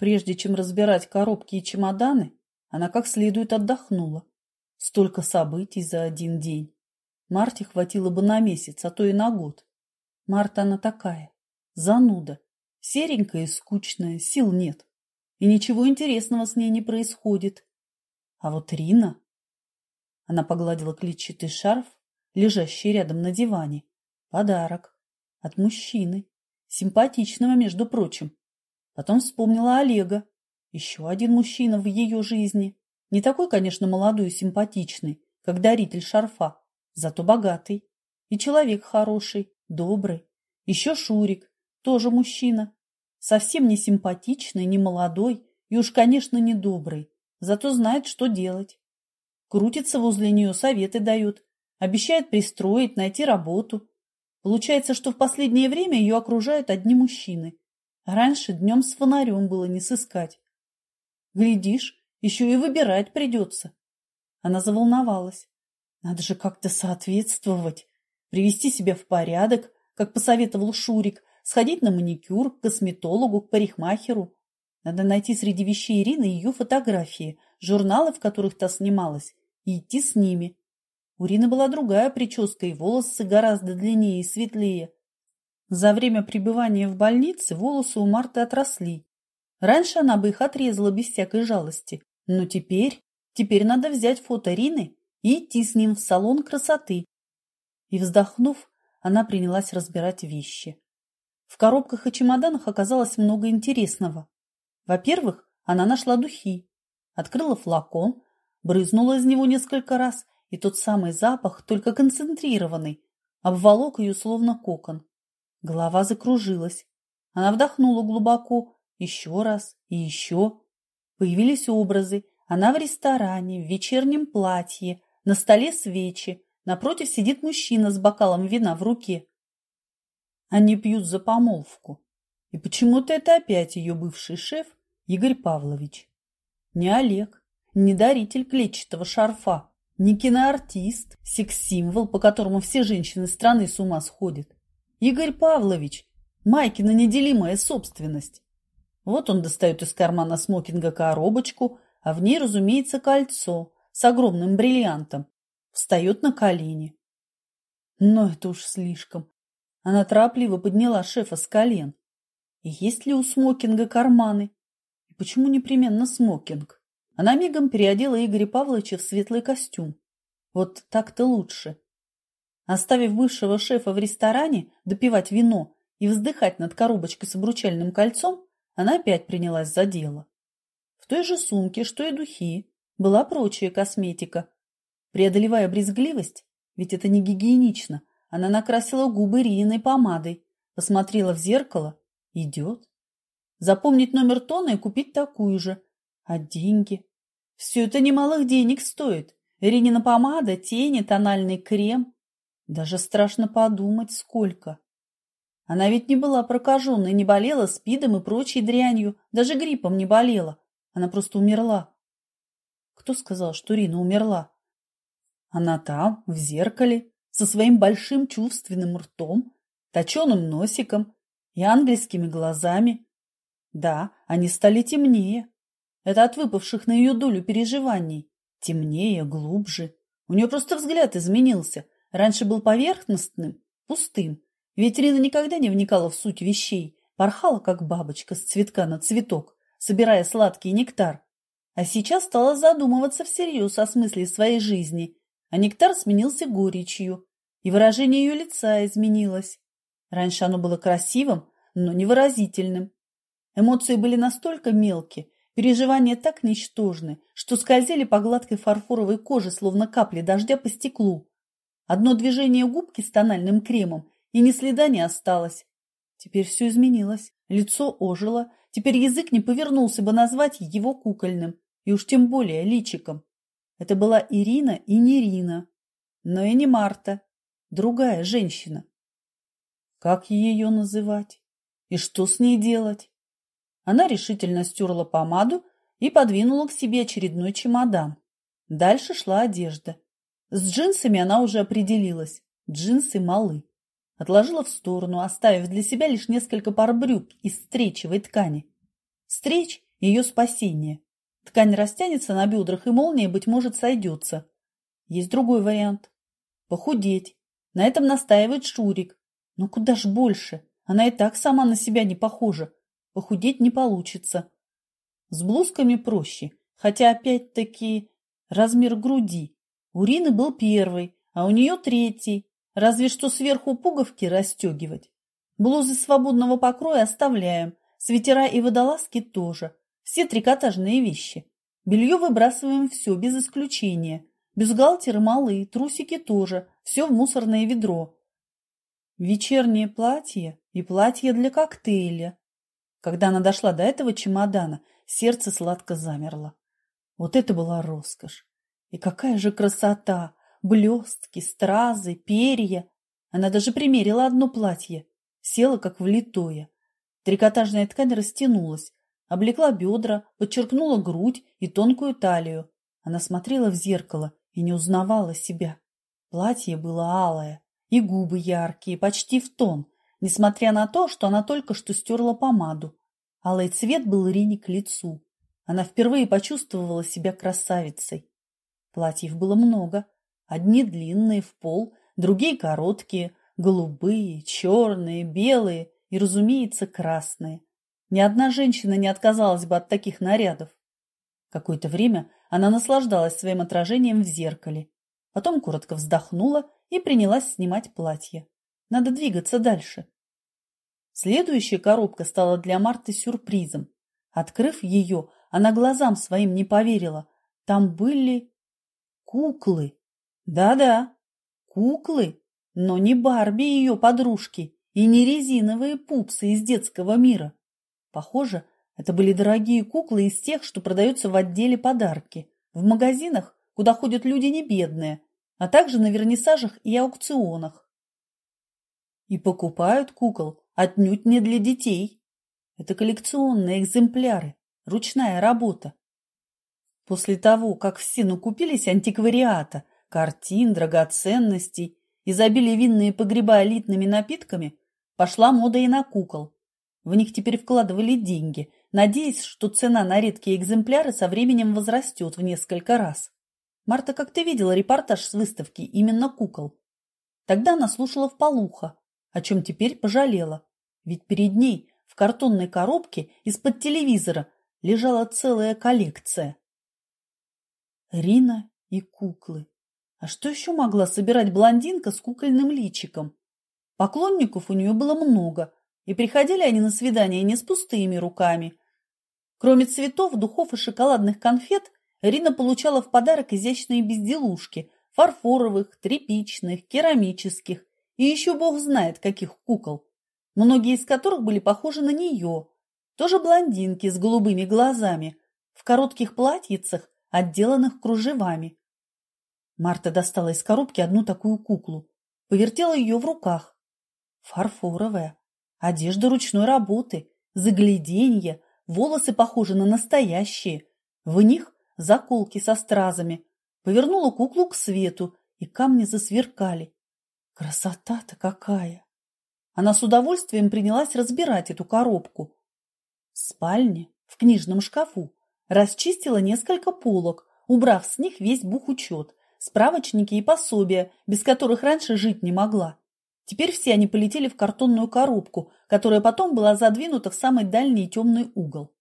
Прежде чем разбирать коробки и чемоданы, она как следует отдохнула. Столько событий за один день. Марте хватило бы на месяц, а то и на год. Марта она такая, зануда, серенькая и скучная, сил нет. И ничего интересного с ней не происходит. А вот Рина... Она погладила клетчатый шарф, лежащий рядом на диване. Подарок. От мужчины. Симпатичного, между прочим. Потом вспомнила Олега. Еще один мужчина в ее жизни. Не такой, конечно, молодой и симпатичный, как даритель шарфа, зато богатый. И человек хороший, добрый. Еще Шурик, тоже мужчина. Совсем не симпатичный, не молодой и уж, конечно, не добрый. Зато знает, что делать. Крутится возле нее, советы дает. Обещает пристроить, найти работу. Получается, что в последнее время ее окружают одни мужчины. Раньше днем с фонарем было не сыскать. Глядишь, еще и выбирать придется. Она заволновалась. Надо же как-то соответствовать, привести себя в порядок, как посоветовал Шурик, сходить на маникюр, к косметологу, к парикмахеру. Надо найти среди вещей Ирины ее фотографии, журналы, в которых та снималась, и идти с ними. У Ирины была другая прическа и волосы гораздо длиннее и светлее. За время пребывания в больнице волосы у Марты отросли. Раньше она бы их отрезала без всякой жалости, но теперь, теперь надо взять фото Рины и идти с ним в салон красоты. И, вздохнув, она принялась разбирать вещи. В коробках и чемоданах оказалось много интересного. Во-первых, она нашла духи, открыла флакон, брызнула из него несколько раз, и тот самый запах, только концентрированный, обволок ее словно кокон. Голова закружилась. Она вдохнула глубоко, еще раз и еще. Появились образы. Она в ресторане, в вечернем платье, на столе свечи, напротив сидит мужчина с бокалом вина в руке. Они пьют за помолвку. И почему-то это опять ее бывший шеф Игорь Павлович. Не Олег, не даритель клетчатого шарфа, не киноартист, секс-символ, по которому все женщины страны с ума сходят. Игорь Павлович, Майкина неделимая собственность. Вот он достает из кармана смокинга коробочку, а в ней, разумеется, кольцо с огромным бриллиантом. Встает на колени. Но это уж слишком. Она торопливо подняла шефа с колен. И есть ли у смокинга карманы? И почему непременно смокинг? Она мигом переодела Игоря Павловича в светлый костюм. Вот так-то лучше. Оставив бывшего шефа в ресторане допивать вино и вздыхать над коробочкой с обручальным кольцом, она опять принялась за дело. В той же сумке, что и духи, была прочая косметика. Преодолевая брезгливость, ведь это не гигиенично, она накрасила губы Риной помадой, посмотрела в зеркало – идет. Запомнить номер тона и купить такую же. А деньги? Все это немалых денег стоит. Ринина помада, тени, тональный крем. Даже страшно подумать, сколько. Она ведь не была прокаженной, не болела спидом и прочей дрянью, даже гриппом не болела. Она просто умерла. Кто сказал, что Рина умерла? Она там, в зеркале, со своим большим чувственным ртом, точеным носиком и ангельскими глазами. Да, они стали темнее, это от выпавших на ее долю переживаний. Темнее, глубже. У нее просто взгляд изменился. Раньше был поверхностным, пустым. Ведь Рина никогда не вникала в суть вещей, порхала, как бабочка, с цветка на цветок, собирая сладкий нектар. А сейчас стала задумываться всерьез о смысле своей жизни, а нектар сменился горечью, и выражение ее лица изменилось. Раньше оно было красивым, но невыразительным. Эмоции были настолько мелкие, Переживания так ничтожны, что скользили по гладкой фарфоровой коже, словно капли дождя по стеклу. Одно движение губки с тональным кремом, и ни следа не осталось. Теперь все изменилось. Лицо ожило. Теперь язык не повернулся бы назвать его кукольным, и уж тем более личиком. Это была Ирина и не Ирина, но и не Марта, другая женщина. Как ее называть? И что с ней делать? Она решительно стерла помаду и подвинула к себе очередной чемодан. Дальше шла одежда. С джинсами она уже определилась. Джинсы малы. Отложила в сторону, оставив для себя лишь несколько пар брюк из стречевой ткани. Стреч ее спасение. Ткань растянется на бедрах, и молния, быть может, сойдется. Есть другой вариант. Похудеть. На этом настаивает Шурик. Но куда ж больше? Она и так сама на себя не похожа. Похудеть не получится. С блузками проще, хотя опять-таки размер груди. У Рины был первый, а у нее третий, разве что сверху пуговки расстегивать. Блузы свободного покроя оставляем, свитера и водолазки тоже. Все трикотажные вещи. Белье выбрасываем все, без исключения. Бюстгальтеры малые, трусики тоже, все в мусорное ведро. Вечернее платье и платье для коктейля. Когда она дошла до этого чемодана, сердце сладко замерло. Вот это была роскошь! И какая же красота! Блестки, стразы, перья. Она даже примерила одно платье, села как влитое. Трикотажная ткань растянулась, облекла бедра, подчеркнула грудь и тонкую талию. Она смотрела в зеркало и не узнавала себя. Платье было алое, и губы яркие, почти в тон, несмотря на то, что она только что стерла помаду. Алый цвет был Рине к лицу. Она впервые почувствовала себя красавицей. Платьев было много. Одни длинные в пол, другие короткие, голубые, черные, белые и, разумеется, красные. Ни одна женщина не отказалась бы от таких нарядов. Какое-то время она наслаждалась своим отражением в зеркале. Потом коротко вздохнула и принялась снимать платье. Надо двигаться дальше. Следующая коробка стала для Марты сюрпризом. Открыв ее, она глазам своим не поверила. Там были куклы. Да-да, куклы, но не Барби и ее подружки и не резиновые пупсы из детского мира. Похоже, это были дорогие куклы из тех, что продаются в отделе подарки, в магазинах, куда ходят люди не бедные, а также на вернисажах и аукционах. И покупают кукол отнюдь не для детей. Это коллекционные экземпляры, ручная работа. После того, как все накупились антиквариата, картин, драгоценностей, изобилие винные погреба элитными напитками, пошла мода и на кукол. В них теперь вкладывали деньги, надеясь, что цена на редкие экземпляры со временем возрастет в несколько раз. Марта как-то видела репортаж с выставки именно кукол. Тогда она слушала вполуха, о чем теперь пожалела. Ведь перед ней в картонной коробке из-под телевизора лежала целая коллекция. Рина и куклы. А что еще могла собирать блондинка с кукольным личиком? Поклонников у нее было много, и приходили они на свидание не с пустыми руками. Кроме цветов, духов и шоколадных конфет, Рина получала в подарок изящные безделушки – фарфоровых, тряпичных, керамических и еще бог знает каких кукол, многие из которых были похожи на нее. Тоже блондинки с голубыми глазами, в коротких платьицах отделанных кружевами. Марта достала из коробки одну такую куклу, повертела ее в руках. Фарфоровая, одежда ручной работы, загляденье, волосы похожи на настоящие. В них заколки со стразами. Повернула куклу к свету, и камни засверкали. Красота-то какая! Она с удовольствием принялась разбирать эту коробку. В спальне, в книжном шкафу, Расчистила несколько полок, убрав с них весь бухучет, справочники и пособия, без которых раньше жить не могла. Теперь все они полетели в картонную коробку, которая потом была задвинута в самый дальний темный угол.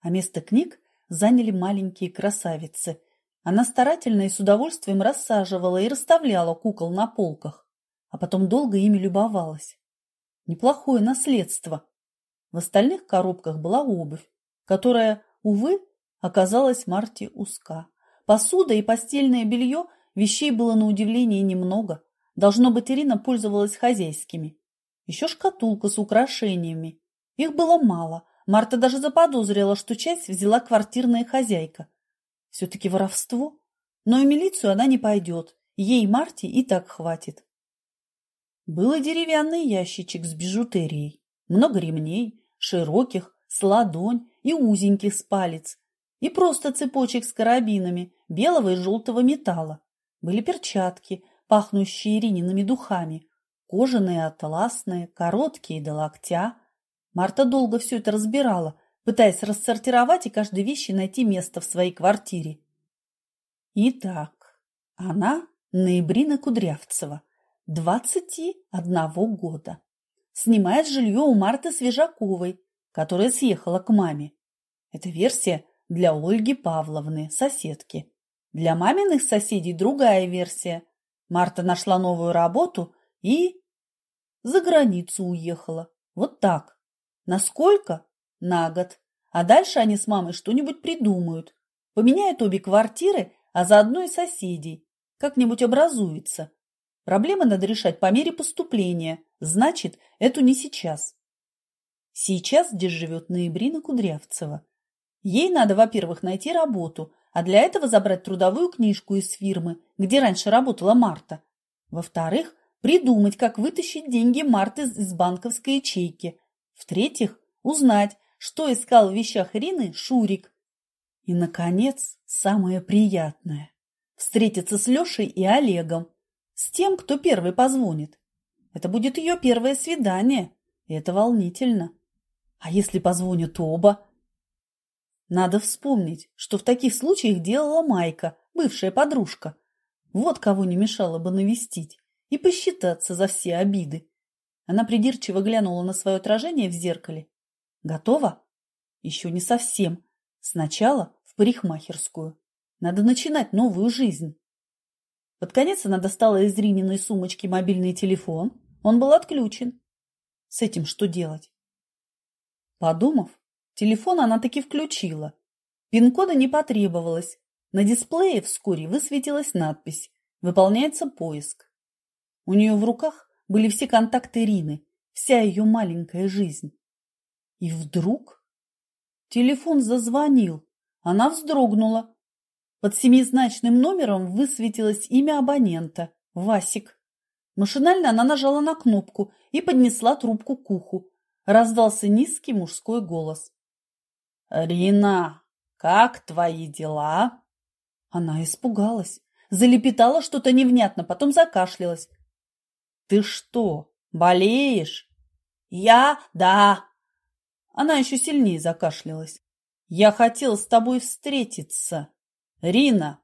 А место книг заняли маленькие красавицы. Она старательно и с удовольствием рассаживала и расставляла кукол на полках, а потом долго ими любовалась. Неплохое наследство. В остальных коробках была обувь, которая, увы, оказалась Марте узка. Посуда и постельное белье вещей было на удивление немного. Должно быть, Ирина пользовалась хозяйскими. Еще шкатулка с украшениями. Их было мало. Марта даже заподозрила, что часть взяла квартирная хозяйка. Все-таки воровство. Но в милицию она не пойдет. Ей, Марте, и так хватит. Был и деревянный ящичек с бижутерией. Много ремней, широких, с ладонь и узеньких с палец, и просто цепочек с карабинами белого и желтого металла. Были перчатки, пахнущие Ириниными духами, кожаные, атласные, короткие до локтя. Марта долго все это разбирала, пытаясь рассортировать и каждой вещи найти место в своей квартире. Итак, она Ноябрина Кудрявцева, 21 года. Снимает жилье у Марты Свежаковой, которая съехала к маме. Это версия для Ольги Павловны, соседки. Для маминых соседей другая версия. Марта нашла новую работу и за границу уехала. Вот так. Насколько? На год. А дальше они с мамой что-нибудь придумают. Поменяют обе квартиры, а заодно и соседей. Как-нибудь образуется. Проблемы надо решать по мере поступления. Значит, эту не сейчас. Сейчас здесь живет Ноябрина Кудрявцева. Ей надо, во-первых, найти работу, а для этого забрать трудовую книжку из фирмы, где раньше работала Марта. Во-вторых, придумать, как вытащить деньги Марты из банковской ячейки. В-третьих, узнать, что искал в вещах Ирины Шурик. И, наконец, самое приятное – встретиться с Лешей и Олегом, с тем, кто первый позвонит. Это будет ее первое свидание, и это волнительно. А если позвонят оба? Надо вспомнить, что в таких случаях делала Майка, бывшая подружка. Вот кого не мешало бы навестить и посчитаться за все обиды. Она придирчиво глянула на свое отражение в зеркале. Готова? Еще не совсем. Сначала в парикмахерскую. Надо начинать новую жизнь. Под конец она достала из Рининой сумочки мобильный телефон. Он был отключен. С этим что делать? Подумав, телефон она таки включила. Пин-кода не потребовалось. На дисплее вскоре высветилась надпись «Выполняется поиск». У нее в руках были все контакты Рины, вся ее маленькая жизнь. И вдруг телефон зазвонил. Она вздрогнула. Под семизначным номером высветилось имя абонента – Васик. Машинально она нажала на кнопку и поднесла трубку к уху. Раздался низкий мужской голос. «Рина, как твои дела?» Она испугалась, залепетала что-то невнятно, потом закашлялась. Ты что, болеешь? Я? Да. Она еще сильнее закашлялась. Я хотел с тобой встретиться. Рина.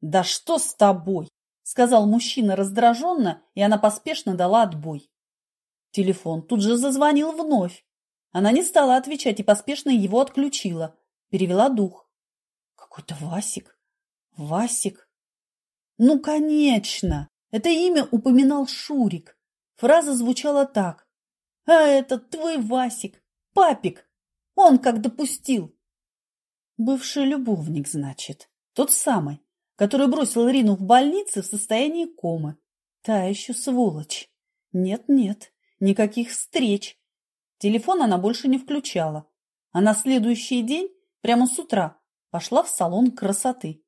Да что с тобой? Сказал мужчина раздраженно, и она поспешно дала отбой. Телефон тут же зазвонил вновь. Она не стала отвечать и поспешно его отключила. Перевела дух. Какой-то Васик. Васик. Ну, конечно. Это имя упоминал Шурик. Фраза звучала так. «А это твой Васик, папик! Он как допустил!» Бывший любовник, значит. Тот самый, который бросил Рину в больнице в состоянии комы. Та еще сволочь. Нет-нет, никаких встреч. Телефон она больше не включала. А на следующий день, прямо с утра, пошла в салон красоты.